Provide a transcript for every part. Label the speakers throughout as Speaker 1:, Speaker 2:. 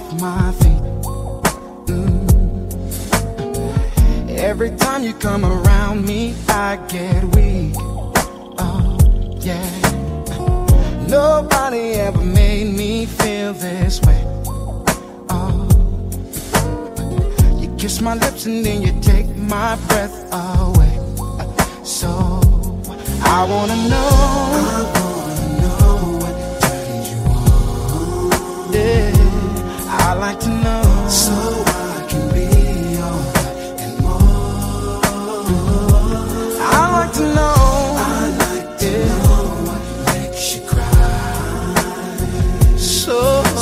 Speaker 1: off my feet. Mm. Every time you come around me, I get weak. Oh, yeah. Nobody ever made me feel this way. Oh, you kiss my lips and then you take my breath away. So I wanna know. I wanna know what turned you on. Yeah like to know. So I can be all and more. I like to know. I like to yeah. know what makes you cry. So,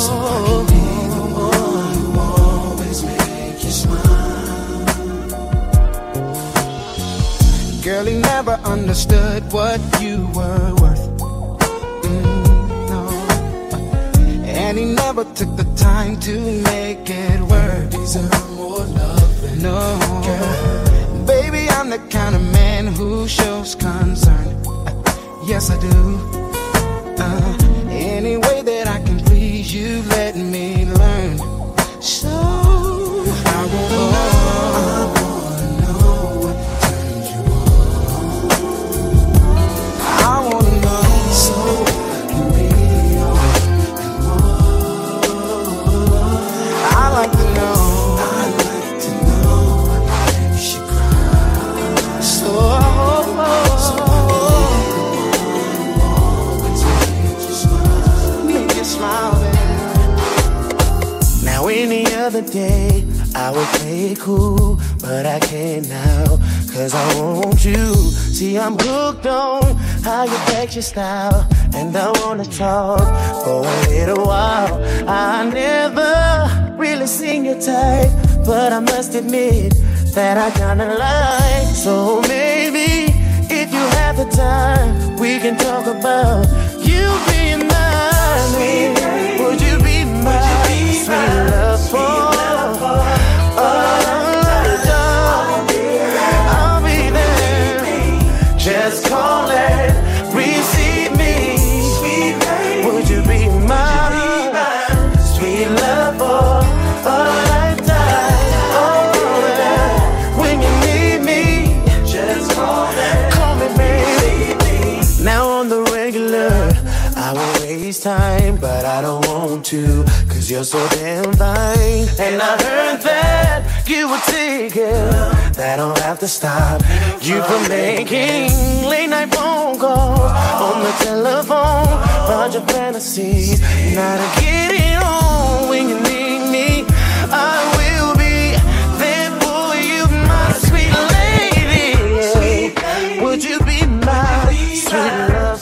Speaker 1: so I can be the one who always makes you smile. Girl, he never understood what you were worth. Mm, no. And he never took the time to make it work. These more loving. No, girl. baby, I'm the kind of man who shows concern. Uh, yes, I do. Uh, any other day,
Speaker 2: I would play it cool, but I can't now, cause I want you. See, I'm hooked on how you act your style, and I wanna talk for a little while. I never really seen your type, but I must admit that I kinda like. So maybe if you have the time, we can talk about you being mine love for. I'll be there. Just call it, receive me. Would you be my sweet love for a lifetime? When you need me, just call it, call me, baby. Now on the regular, I will waste time, but I don't want to, cause you're so damn fine. And I heard that you were taking that don't have to stop you from making late night phone calls on the telephone about your fantasies. Now to get it on when you need me, I will be there for you, my sweet lady. Would you be my sweet love?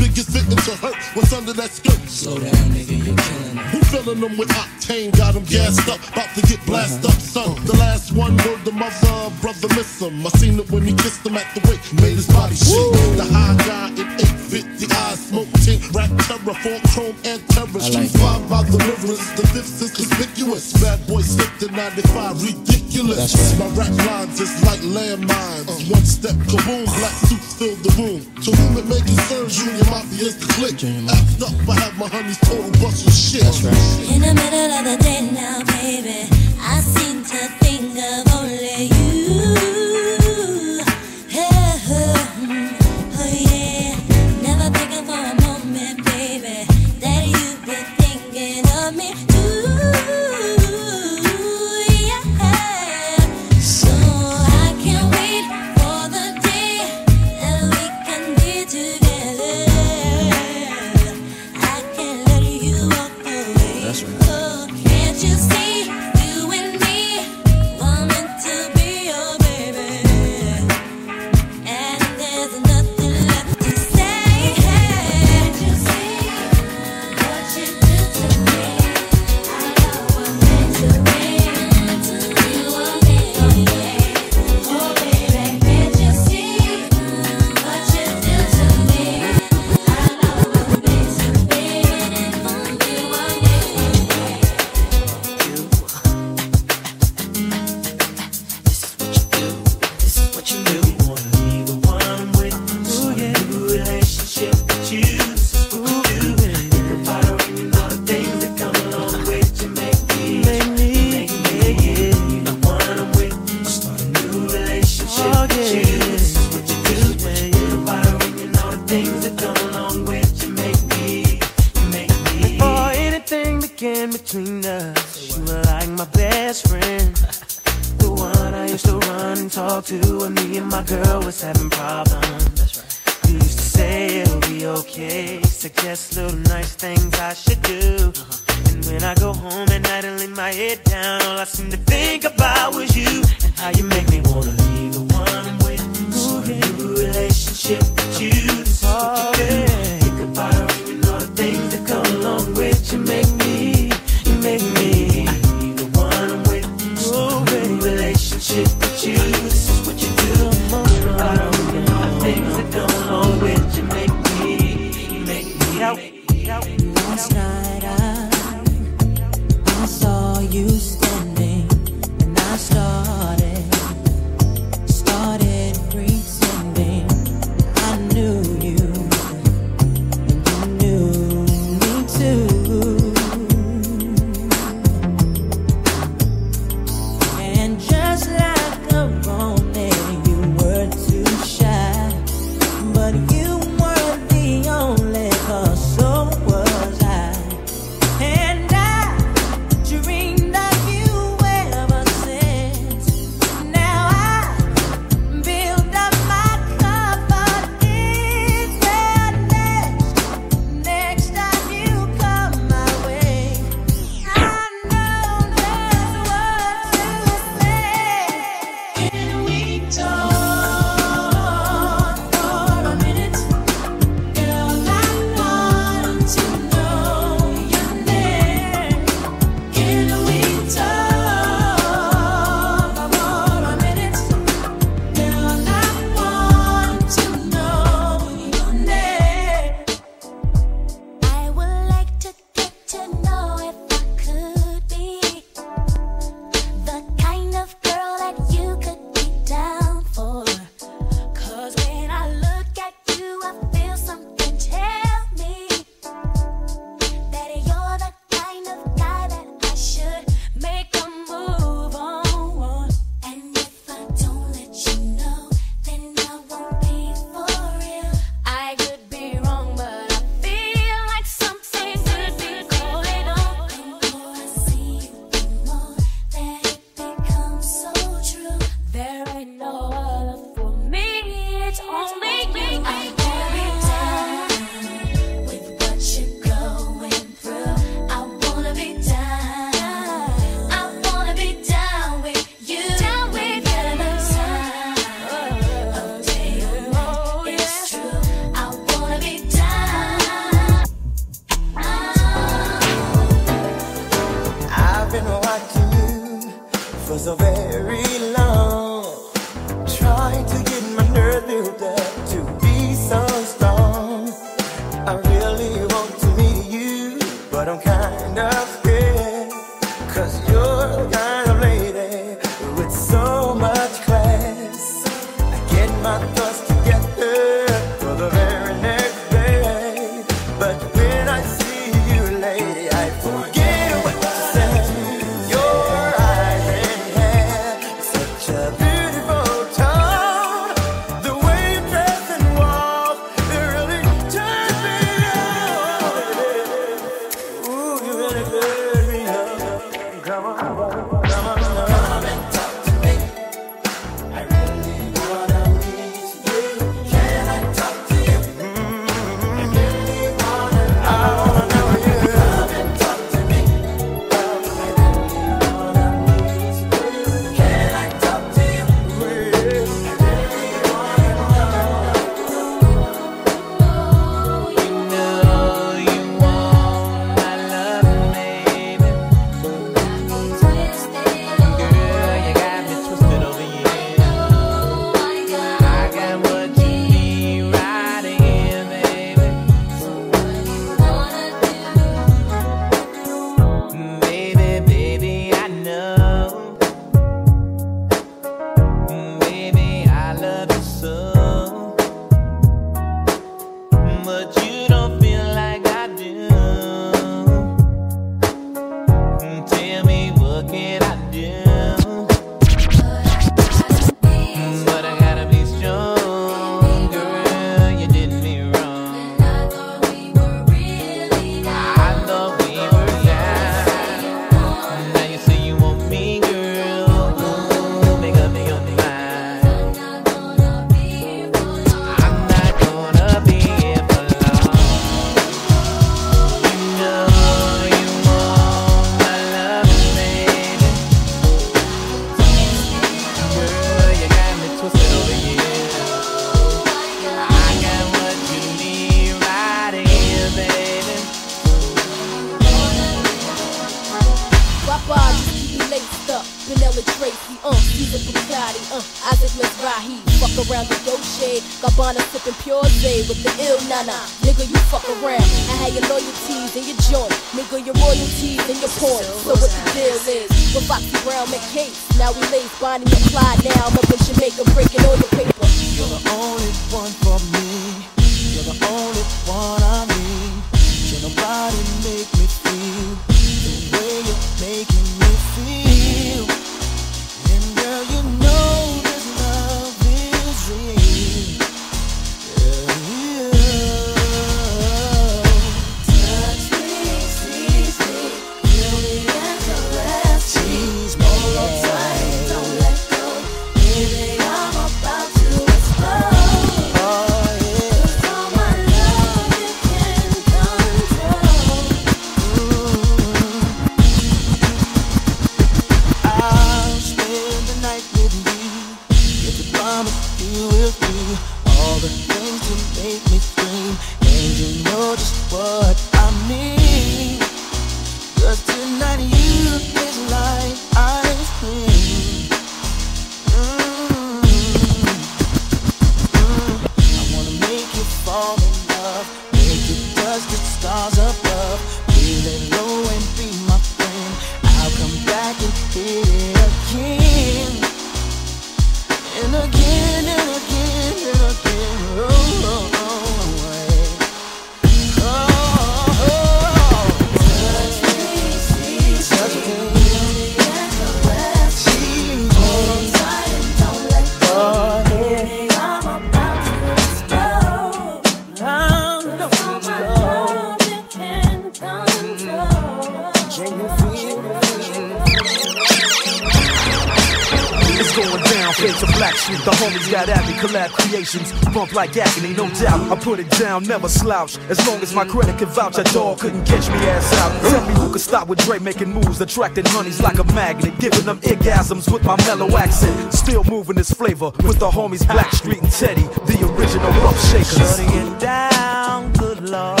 Speaker 3: Like
Speaker 4: agony, no doubt. I put it down, never slouch. As long as my credit can vouch, a dog couldn't catch me ass out. Tell me who could stop with Dre making moves, attracting honeys like a magnet, giving them orgasms with my mellow accent. Still moving this flavor with the homies Blackstreet and Teddy, the original rough shakers.
Speaker 2: Shutting it down, good lord.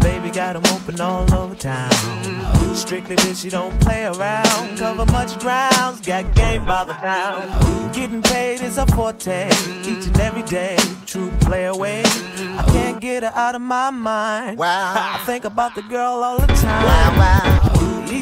Speaker 2: Baby got them open all over town. Strictly bitch, you don't play around. Cover much grounds, got game by the pound. Getting paid is a forte, each and every day. True play away. I can't get her out of my mind.
Speaker 5: Wow.
Speaker 2: I think about the girl all the time.
Speaker 5: Wow, wow.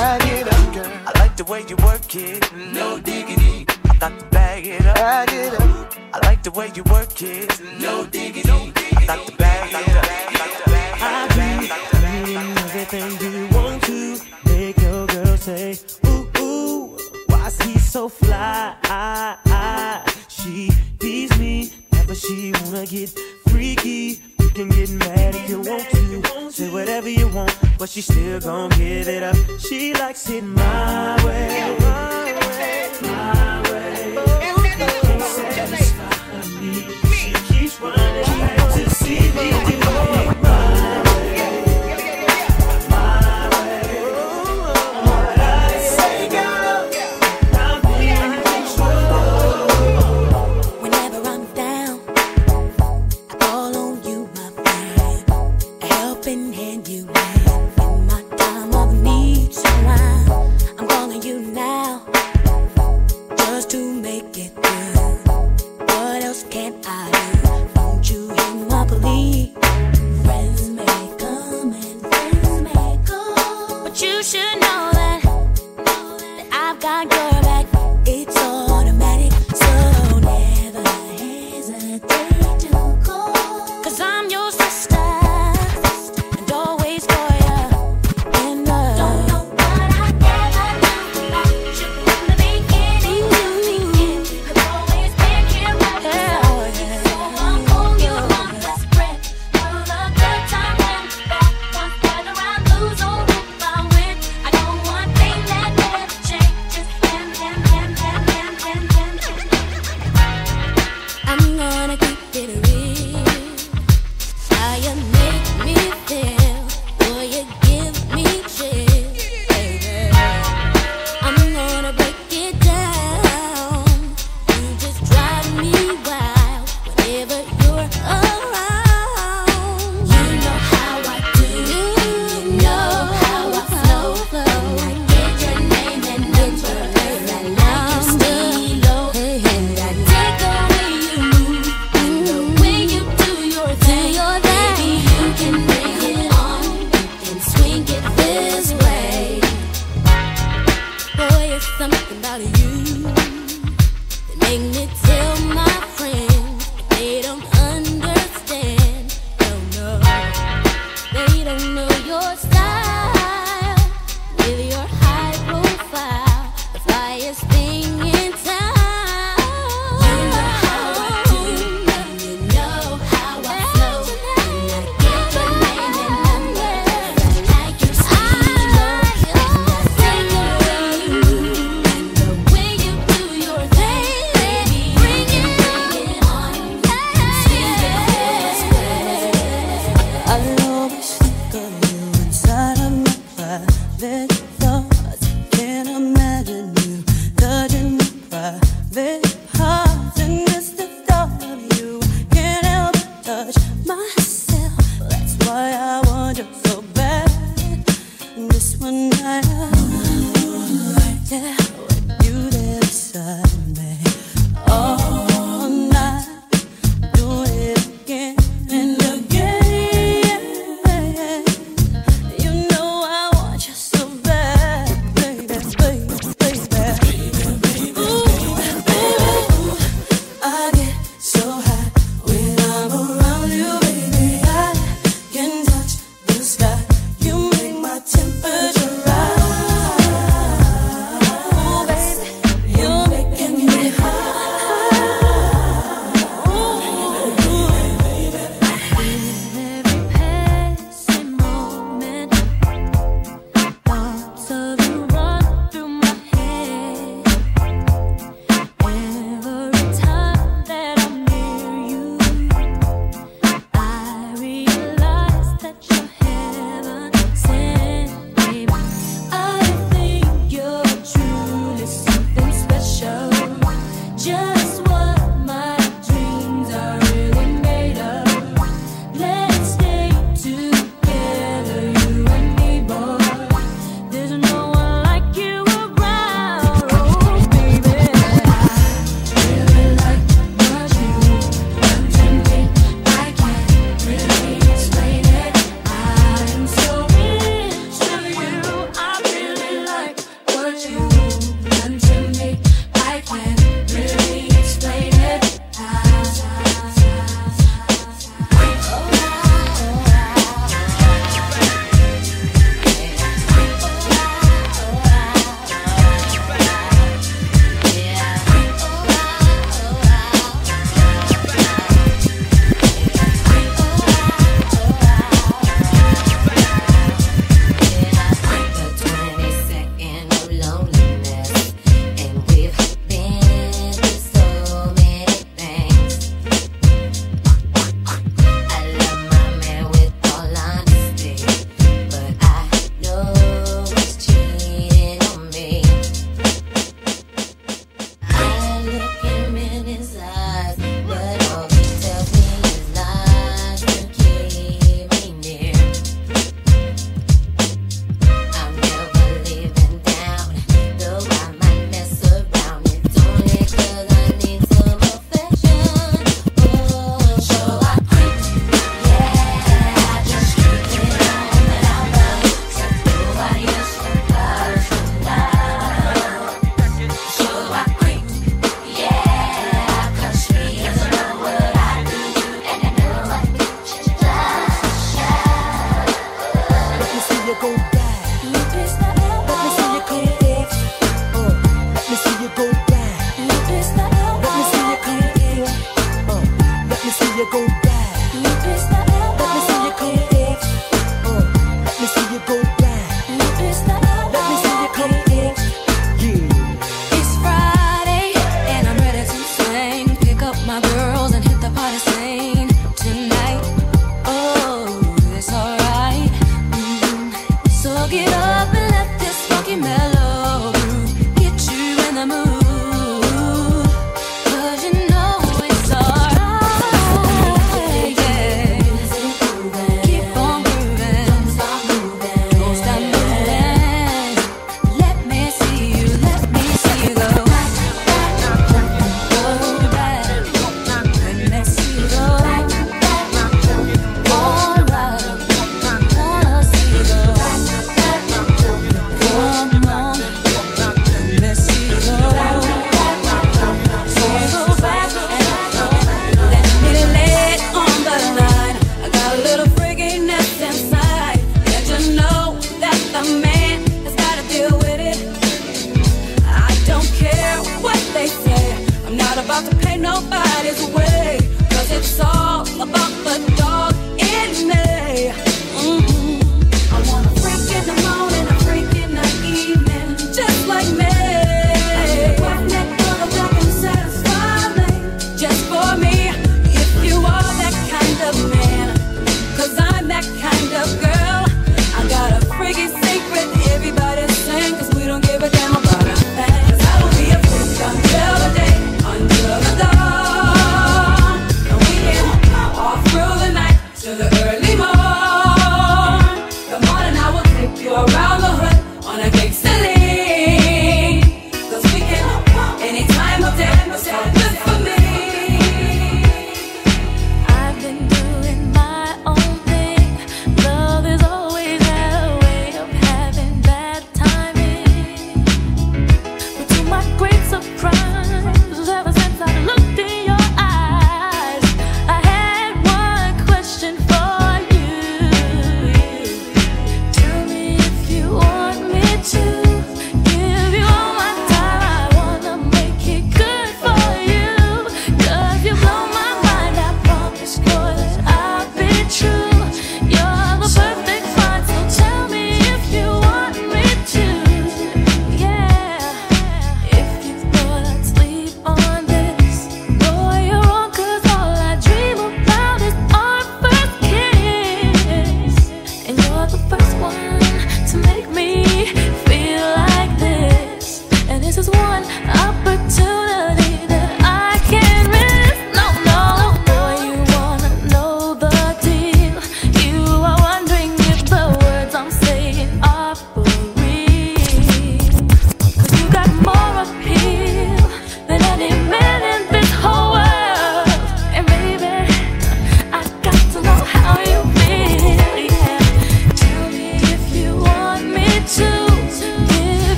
Speaker 2: Bag it up, girl. I like the way you work it, no mm. diggity. I got to bag it up. Bag it up. I like the way you work it, mm. no diggity. I got to bag it up. I got to bag it up.
Speaker 5: I do everything you want to make your girl say, ooh, ooh, why's he so fly? She tease me, never she wanna get freaky. Can get mad if you want to, say whatever you want, but she still gon' give it up. She likes it my way, my way. She keeps running back to see me
Speaker 6: A helping hand you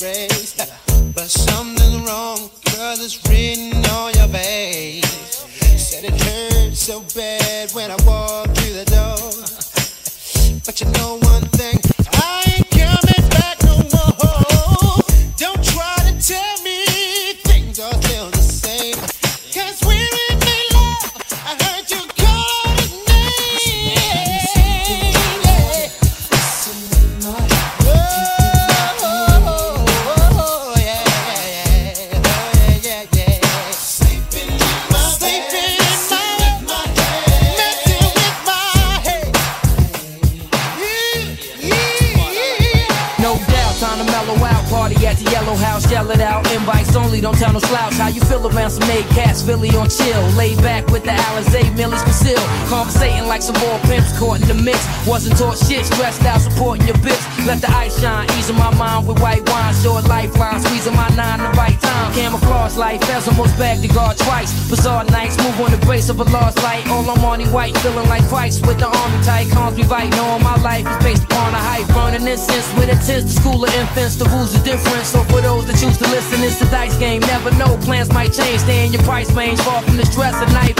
Speaker 1: grace. sense when
Speaker 7: it the school of infants. The rules are different. So for those that choose to listen, it's a dice game. Never know, plans might change. Stay in your price range, far from the stress
Speaker 8: of
Speaker 9: night.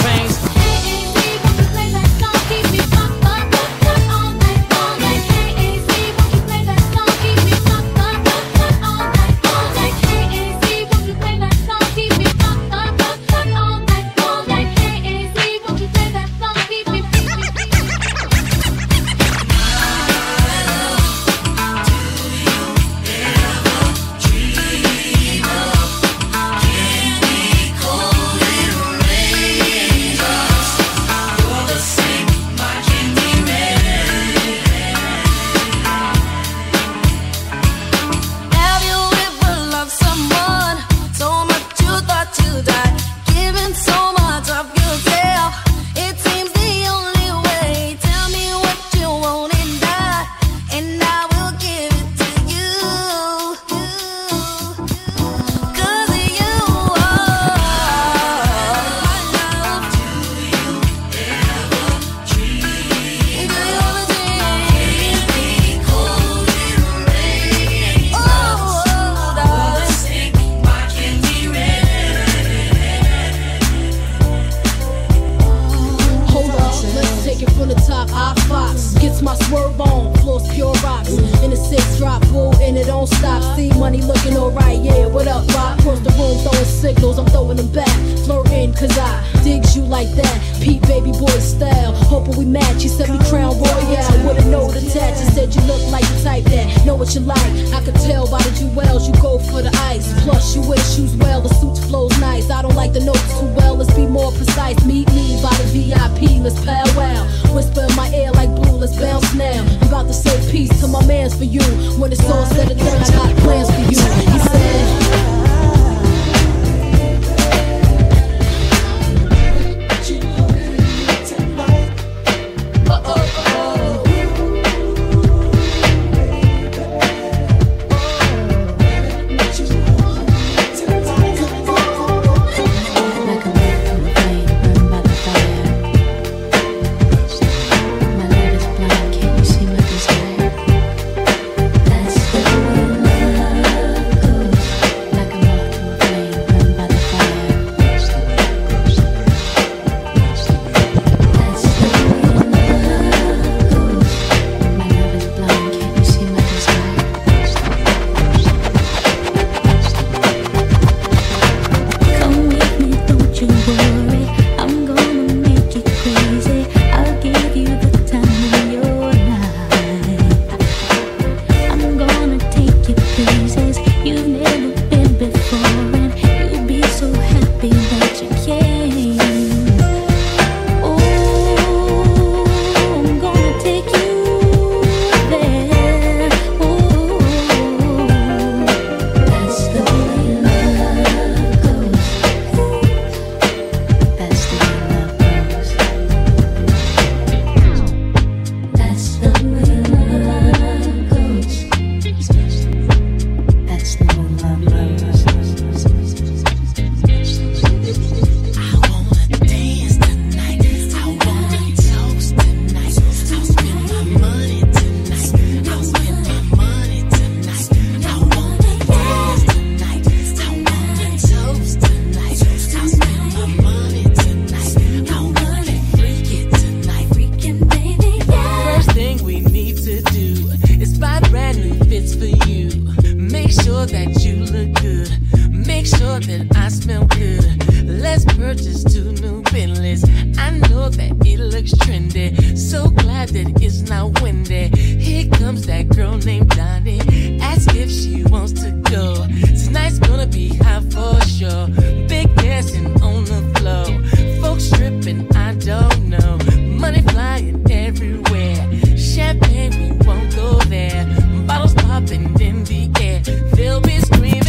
Speaker 9: That you look
Speaker 10: good. Make sure that I smell good. Let's purchase two new Bentleys. I know that it looks trendy. So glad that it's not windy. Here comes that girl named Donnie. Ask if she wants to go. Tonight's gonna be hot for sure. Big dancing on the floor. Folks stripping, I don't know. Money flying everywhere. Champagne, we won't go there. Bottles popping in the. They'll be screaming,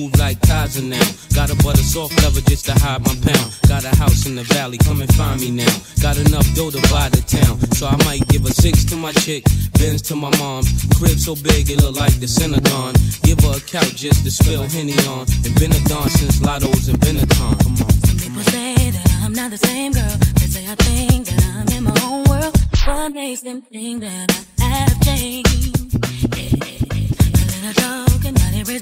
Speaker 11: Move like Kaiser now. Got a butter soft leather just to hide my pound. Got a house in the valley, come and find me now. Got enough dough to buy the town. So I might give a six to my chick, Benz to my mom's. Crib so big it look like the Synagogue. Give her a couch just to spill Henny on. And been a dawn since Lotto's and Benetton. Come on.
Speaker 6: People say that I'm not the same girl. They say I think that I'm in my own world. What makes them think that I have changed? Yeah. A joke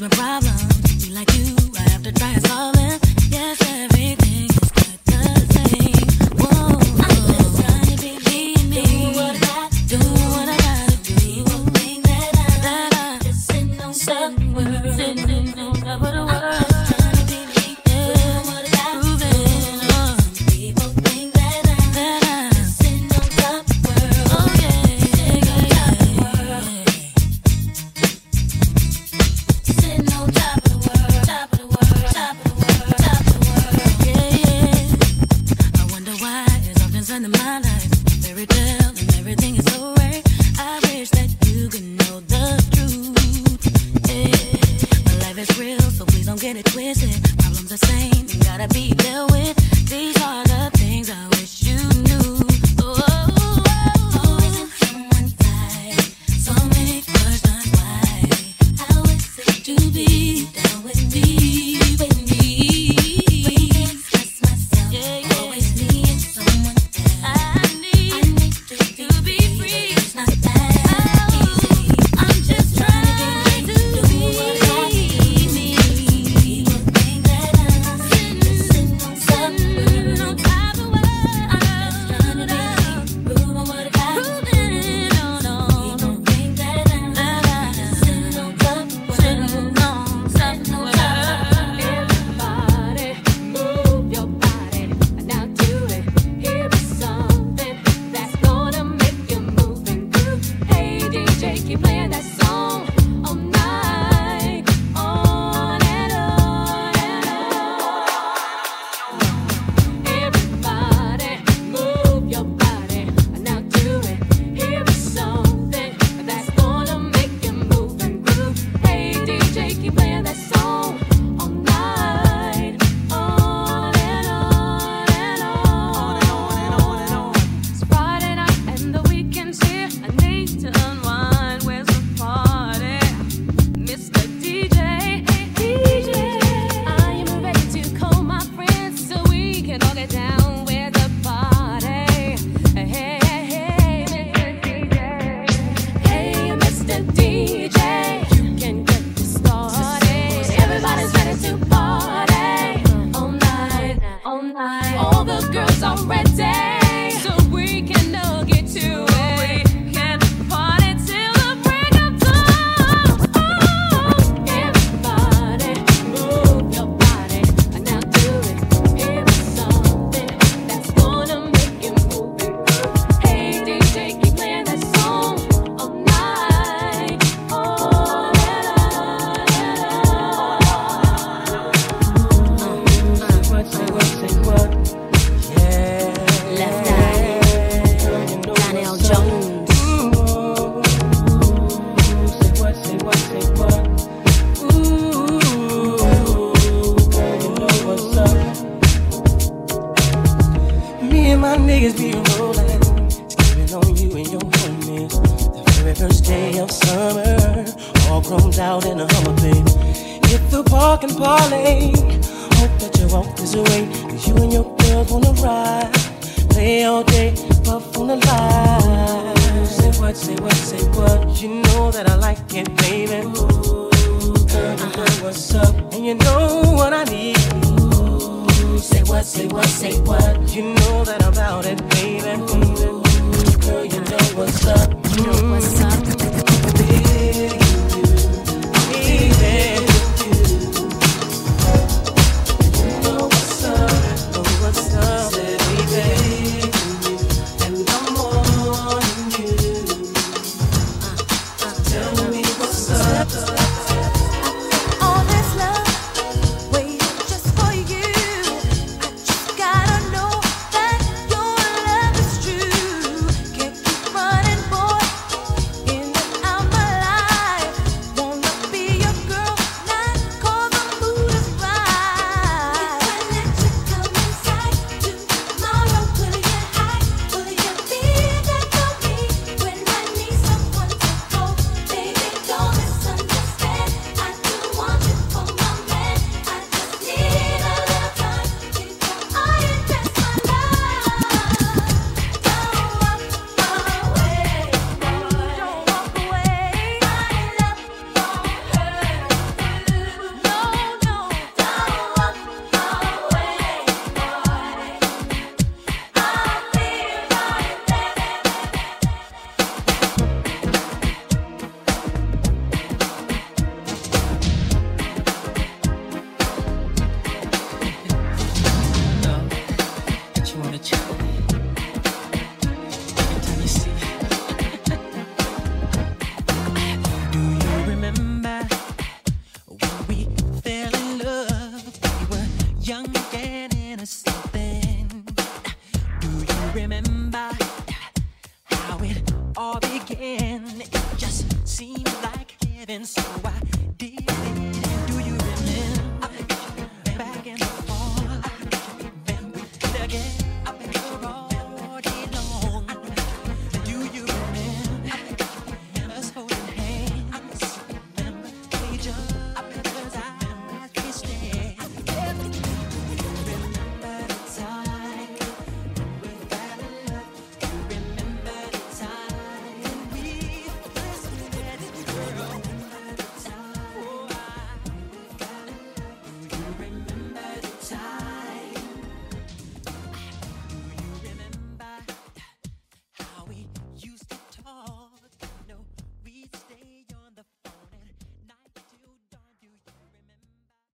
Speaker 6: my problems. Be like you, I have to try and solve them. Yes, everything is quite the same. Whoa, I'm trying to be me and. Do what I do, what I. People think that I, the world.